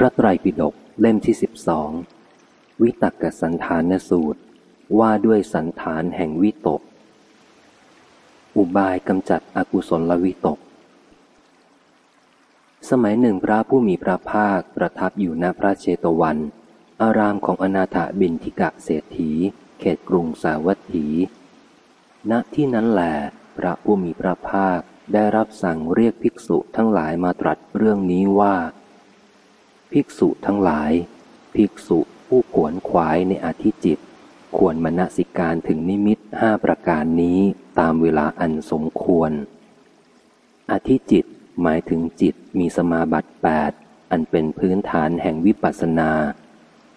พระไตรปิฎกเล่มที่สิบสองวิตกสันฐานสูตร ว่าด้วยสันฐานแห่งวิตก อุบายกำจัดอกุศลวิตก สมัยหนึ่งพระผู้มีพระภาคประทับอยู่ณพระเชตวัน อารามของอนาถบินทิกะเศรษฐี เขตกรุงสาวัตถี ณที่นั้นแหลพระผู้มีพระภาคได้รับสั่งเรียกภิกษุทั้งหลายมาตรัสเรื่องนี้ว่า ภิกษุทั้งหลาย ภิกษุผู้ขวนขวายในอธิจิต ควรมณสิการถึงนิมิตห้าประการนี้ตามเวลาอันสมควร อธิจิตหมายถึงจิตมีสมาบัติแปดอันเป็นพื้นฐานแห่งวิปัสสนา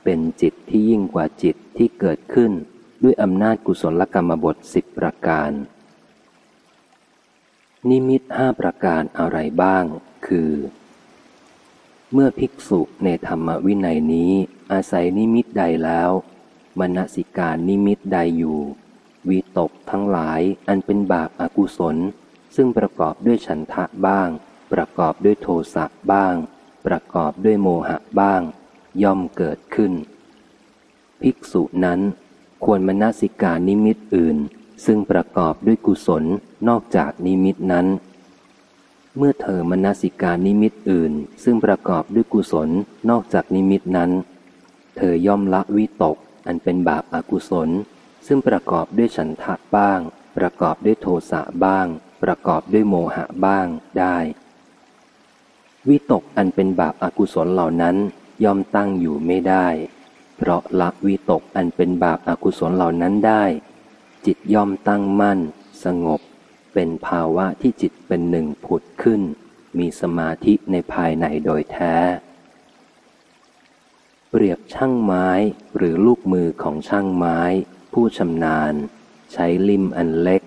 เป็นจิตที่ยิ่งกว่าจิตที่เกิดขึ้นด้วยอำนาจกุศลกรรมบทสิบประการ นิมิตห้าประการอะไรบ้าง คือ เมื่อภิกษุในธรรมวินัยนี้ อาศัยนิมิตใดแล้วมณสิการนิมิตใดอยู่วิตกทั้งหลายอันเป็นบาปอากุศล ซึ่งประกอบด้วยฉันทะบ้าง ประกอบด้วยโทสะบ้าง ประกอบด้วยโมหะบ้าง ย่อมเกิดขึ้น ภิกษุนั้นควรมณสิการนิมิตอื่น ซึ่งประกอบด้วยกุศลนอกจากนิมิตนั้น เมื่อเธอมนสิการนิมิตอื่น ซึ่งประกอบด้วยกุศลนอกจากนิมิตนั้น เธอย่อมละวิตก อันเป็นบาปอากุศล ซึ่งประกอบด้วยฉันทะบ้าง ประกอบด้วยโทสะบ้าง ประกอบด้วยโมหะบ้างได้ วิตกอันเป็นบาปอากุศลเหล่านั้นย่อมตั้งอยู่ไม่ได้ เพราะละวิตกอันเป็นบาปอากุศลเหล่านั้นได้ จิตย่อมตั้งมั่น สงบ เป็นภาวะที่จิตเป็นหนึ่งผุดขึ้น มีสมาธิในภายในโดยแท้ เปรียบช่างไม้หรือลูกมือของช่างไม้ ผู้ชำนาญ ใช้ลิ่มอันเล็ก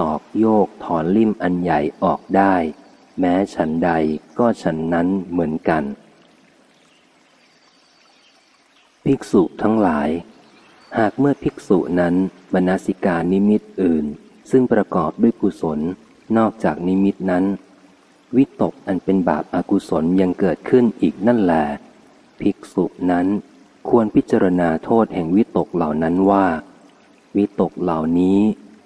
ตอกโยกถอนลิ่มอันใหญ่ออกได้ แม้ฉันใดก็ฉันนั้นเหมือนกัน ภิกษุทั้งหลาย หากเมื่อภิกษุนั้นมนสิการนิมิตอื่น ซึ่งประกอบด้วยกุศลนอกจากนิมิตนั้น วิตกอันเป็นบาปอากุศลยังเกิดขึ้นอีกนั่นแหละภิกษุนั้นควรพิจารณาโทษแห่งวิตกเหล่านั้นว่า วิตกเหล่านี้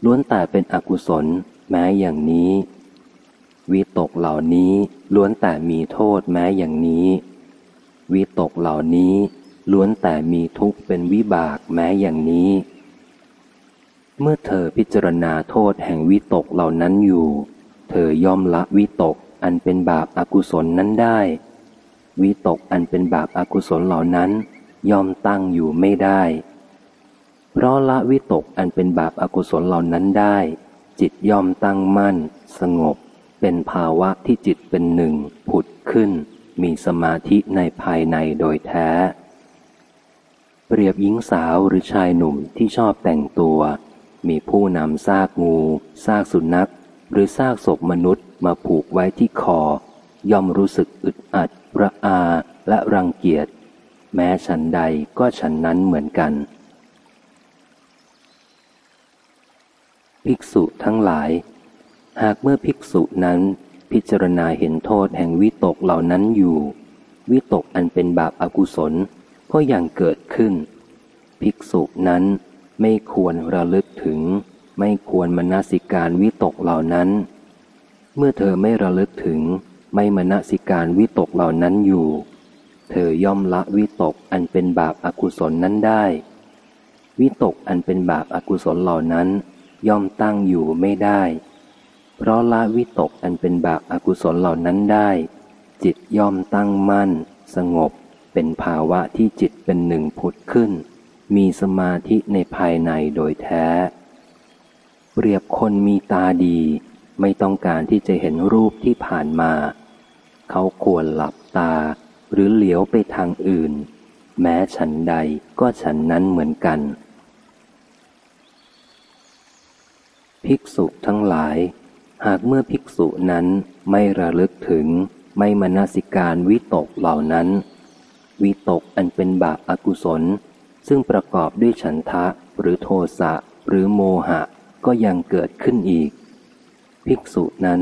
ล้วนแต่เป็นอกุศลแม้อย่างนี้ วิตกเหล่านี้ล้วนแต่มีโทษแม้อย่างนี้ วิตกเหล่านี้ล้วนแต่มีทุกข์เป็นวิบากแม้อย่างนี้ เมื่อเธอพิจารณาโทษแห่งวิตกเหล่านั้นอยู่ เธอย่อมละวิตกอันเป็นบาปอากุศลนั้นได้ วิตกอันเป็นบาปอากุศลเหล่านั้น ย่อมตั้งอยู่ไม่ได้ เพราะละวิตกอันเป็นบาปอากุศลเหล่านั้นได้ จิตย่อมตั้งมั่น สงบ เป็นภาวะที่จิตเป็นหนึ่ง ผุดขึ้น มีสมาธิในภายในโดยแท้ เปรียบหญิงสาวหรือชายหนุ่มที่ชอบแต่งตัว มีผู้นำซากงูซากสุนัข หรือซากศพมนุษย์มาผูกไว้ที่คอ ย่อมรู้สึกอึดอัด ระอาและรังเกียจ แม้ฉันใดก็ฉันนั้นเหมือนกัน ภิกษุทั้งหลาย หากเมื่อภิกษุนั้นพิจารณาเห็นโทษแห่งวิตกเหล่านั้นอยู่ วิตกอันเป็นบาปอากุศลก็ยังเกิดขึ้น ภิกษุนั้น ไม่ควรระลึกถึง ไม่ควรมนสิการวิตกเหล่านั้น เมื่อเธอไม่ระลึกถึง ไม่มนสิการวิตกเหล่านั้นอยู่ เธอย่อมละวิตกอันเป็นบาปอากุศลนั้นได้ วิตกอันเป็นบาปอากุศลเหล่านั้น ย่อมตั้งอยู่ไม่ได้ เพราะละวิตกอันเป็นบาปอากุศลเหล่านั้นได้ จิตย่อมตั้งมั่น สงบเป็นภาวะที่จิตเป็นหนึ่งผุดขึ้น มีสมาธิในภายในโดยแท้ เปรียบคนมีตาดี ไม่ต้องการที่จะเห็นรูปที่ผ่านมา เขาควรหลับตา หรือเหลียวไปทางอื่น แม้ฉันใดก็ฉันนั้นเหมือนกัน ภิกษุทั้งหลาย หากเมื่อภิกษุนั้นไม่ระลึกถึงไม่มนาสิการวิตกเหล่านั้น วิตกอันเป็นบาปอากุศล ซึ่งประกอบด้วยฉันทะหรือโทสะหรือโมหะก็ยังเกิดขึ้นอีก ภิกษุนั้น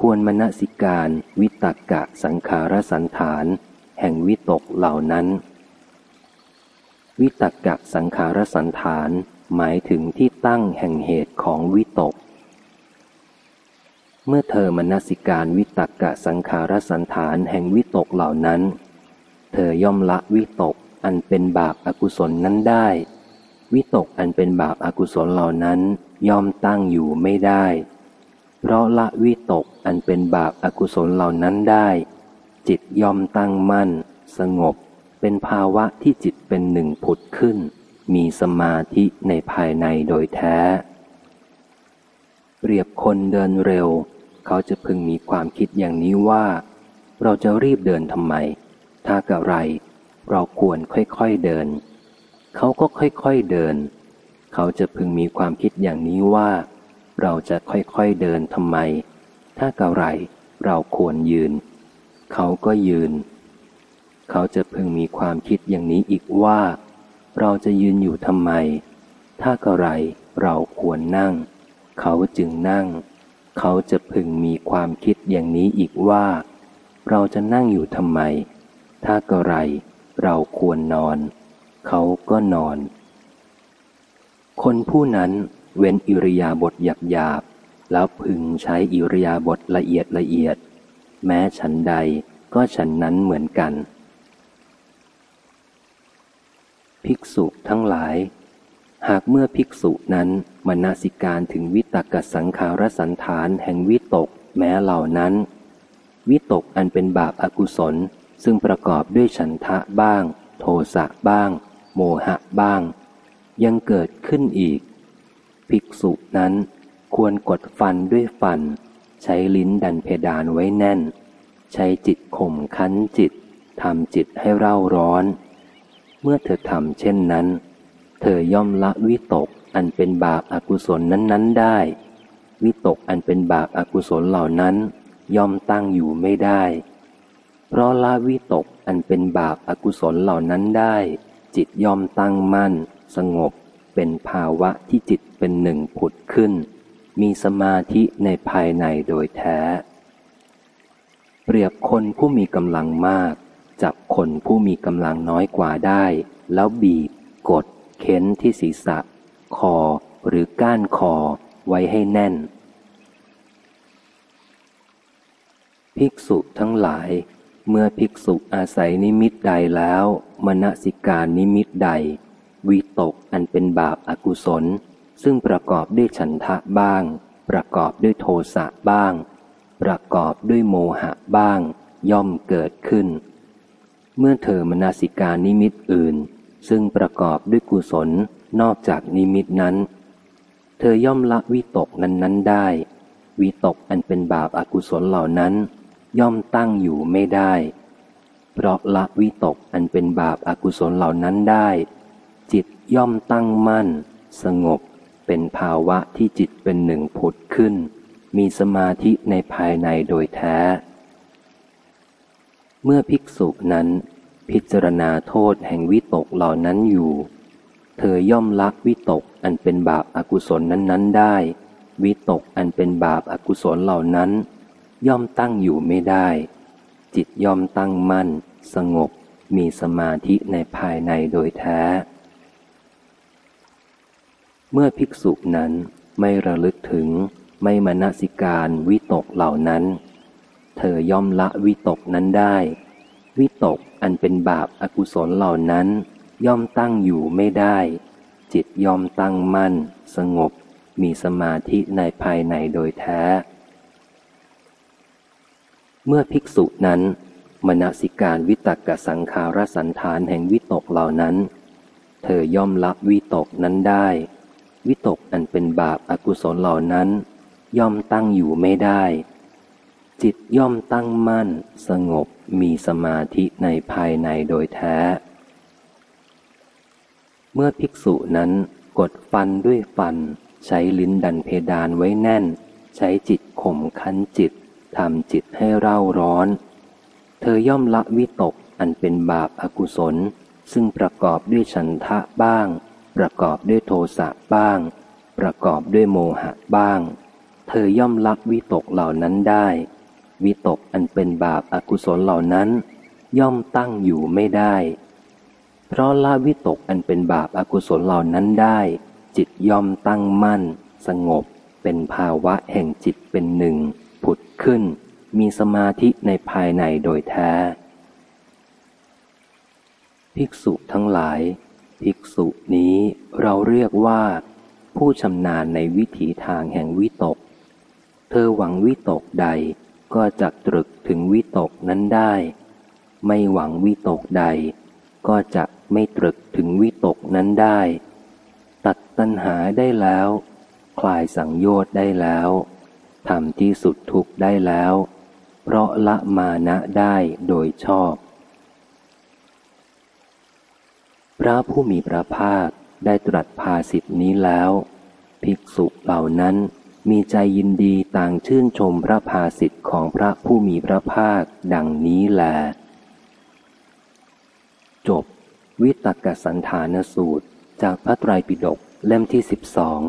ควรมณสิการวิตกกะสังขารสันฐาน แห่งวิตกเหล่านั้น วิตกกะสังขารสันฐาน หมายถึงที่ตั้งแห่งเหตุของวิตก เมื่อเธอมนสิการวิตกกะสังขารสันฐานแห่งวิตกเหล่านั้น เธอย่อมละวิตก อันเป็นบาปอากุศลนั้นได้ วิตกอันเป็นบาปอากุศลเหล่านั้นย่อมตั้งอยู่ไม่ได้ เพราะละวิตกอันเป็นบาปอากุศลเหล่านั้นได้ จิตย่อมตั้งมั่น สงบ เป็นภาวะที่จิตเป็นหนึ่งผุดขึ้น มีสมาธิในภายในโดยแท้ เปรียบคนเดินเร็ว เขาจะพึงมีความคิดอย่างนี้ว่า เราจะรีบเดินทำไม ถ้ากะไร เราควรค่อยๆเดิน เขาก็ค่อยๆเดิน เขาจะพึงมีความคิดอย่างนี้ว่า เราจะค่อยๆเดินทำไม ถ้ากะไรเราควรยืน เขาก็ยืน เขาจะพึงมีความคิดอย่างนี้อีกว่า เราจะยืนอยู่ทำไม ถ้ากะไรเราควรนั่ง เขาจึงนั่ง เขาจะพึงมีความคิดอย่างนี้อีกว่า เราจะนั่งอยู่ทำไม ถ้ากะไร เราควรนอน เขาก็นอน คนผู้นั้นเว้นอิริยาบถหยาบหยาบๆแล้วพึงใช้อิริยาบถละเอียดละเอียด แม้ฉันใดก็ฉันนั้นเหมือนกัน ภิกษุทั้งหลาย หากเมื่อภิกษุนั้นมนสิการถึงวิตกสังขารสันฐานแห่งวิตก แม้เหล่านั้น วิตกอันเป็นบาปอากุศล ซึ่งประกอบด้วยฉันทะบ้าง โทสะบ้าง โมหะบ้าง ยังเกิดขึ้นอีก ภิกษุนั้นควรกดฟันด้วยฟัน ใช้ลิ้นดันเพดานไว้แน่น ใช้จิตข่มคั้นจิตทำจิตให้เร่าร้อน เมื่อเธอทำเช่นนั้น เธอย่อมละวิตกอันเป็นบาปอากุศลนั้นๆได้ วิตกอันเป็นบาปอากุศลเหล่านั้น ย่อมตั้งอยู่ไม่ได้ เพราะละวิตกอันเป็นบาปอากุศลเหล่านั้นได้ จิตยอมตั้งมั่น สงบ เป็นภาวะที่จิตเป็นหนึ่งผุดขึ้น มีสมาธิในภายในโดยแท้ เปรียบคนผู้มีกำลังมาก จับคนผู้มีกำลังน้อยกว่าได้ แล้วบีบ กดเค้นที่ศีรษะ คอหรือก้านคอไว้ให้แน่น ภิกษุทั้งหลาย เมื่อภิกษุอาศัยนิมิตใดแล้ว มณสิการนิมิตใด วิตกอันเป็นบาปอากุศล ซึ่งประกอบด้วยฉันทะบ้าง ประกอบด้วยโทสะบ้าง ประกอบด้วยโมหะบ้าง ย่อมเกิดขึ้น เมื่อเธอมนาสิการนิมิตอื่น ซึ่งประกอบด้วยกุศลนอกจากนิมิตนั้น เธอย่อมละวิตกนั้นๆได้ วิตกอันเป็นบาปอากุศลเหล่านั้น ย่อมตั้งอยู่ไม่ได้ เพราะละวิตกอันเป็นบาปอากุศลเหล่านั้นได้ จิตย่อมตั้งมั่น สงบเป็นภาวะที่จิตเป็นหนึ่งผุดขึ้น มีสมาธิในภายในโดยแท้ เมื่อภิกษุนั้น พิจารณาโทษแห่งวิตกเหล่านั้นอยู่ เธอย่อมละวิตกอันเป็นบาปอากุศลนั้นๆได้ วิตกอันเป็นบาปอากุศลเหล่านั้น ย่อมตั้งอยู่ไม่ได้ จิตย่อมตั้งมั่น สงบ มีสมาธิในภายในโดยแท้ เมื่อภิกษุนั้นไม่ระลึกถึงไม่มนสิการวิตกเหล่านั้น เธอย่อมละวิตกนั้นได้ วิตกอันเป็นบาปอากุศลเหล่านั้น ย่อมตั้งอยู่ไม่ได้ จิตย่อมตั้งมั่น สงบ มีสมาธิในภายในโดยแท้ เมื่อภิกษุนั้นมนสิการวิตกกสังขารสันฐานแห่งวิตกเหล่านั้น เธอย่อมละวิตกนั้นได้ วิตกอันเป็นบาปอากุศลเหล่านั้น ย่อมตั้งอยู่ไม่ได้ จิตย่อมตั้งมั่น สงบมีสมาธิในภายในโดยแท้ เมื่อภิกษุนั้นกดฟันด้วยฟัน ใช้ลิ้นดันเพดานไว้แน่น ใช้จิตข่มคั้นจิต ทำจิตให้เร่าร้อน เธอย่อมละวิตกอันเป็นบาปอากุศล ซึ่งประกอบด้วยฉันทะบ้าง ประกอบด้วยโทสะบ้าง ประกอบด้วยโมหะบ้าง เธอย่อมละวิตกเหล่านั้นได้ วิตกอันเป็นบาปอากุศลเหล่านั้น ย่อมตั้งอยู่ไม่ได้ เพราะละวิตกอันเป็นบาปอากุศลเหล่านั้นได้ จิตย่อมตั้งมั่น สงบเป็นภาวะแห่งจิตเป็นหนึ่ง ขึ้น มีสมาธิในภายในโดยแท้ ภิกษุทั้งหลาย ภิกษุนี้เราเรียกว่า ผู้ชำนาญในวิถีทางแห่งวิตก เธอหวังวิตกใดก็จะตรึกถึงวิตกนั้นได้ ไม่หวังวิตกใด ก็จะไม่ตรึกถึงวิตกนั้นได้ ตัดตัณหาได้แล้ว คลายสังโยชน์ได้แล้ว ทำที่สุดทุกข์ได้แล้ว เพราะละมานะได้โดยชอบ พระผู้มีพระภาคได้ตรัสภาสิทธินี้แล้ว ภิกษุเหล่านั้นมีใจยินดีต่างชื่นชมพระภาสิทธิ์ของพระผู้มีพระภาคดังนี้แล จบ วิตกสันฐานสูตรจากพระไตรปิฎกเล่มที่สิบสอง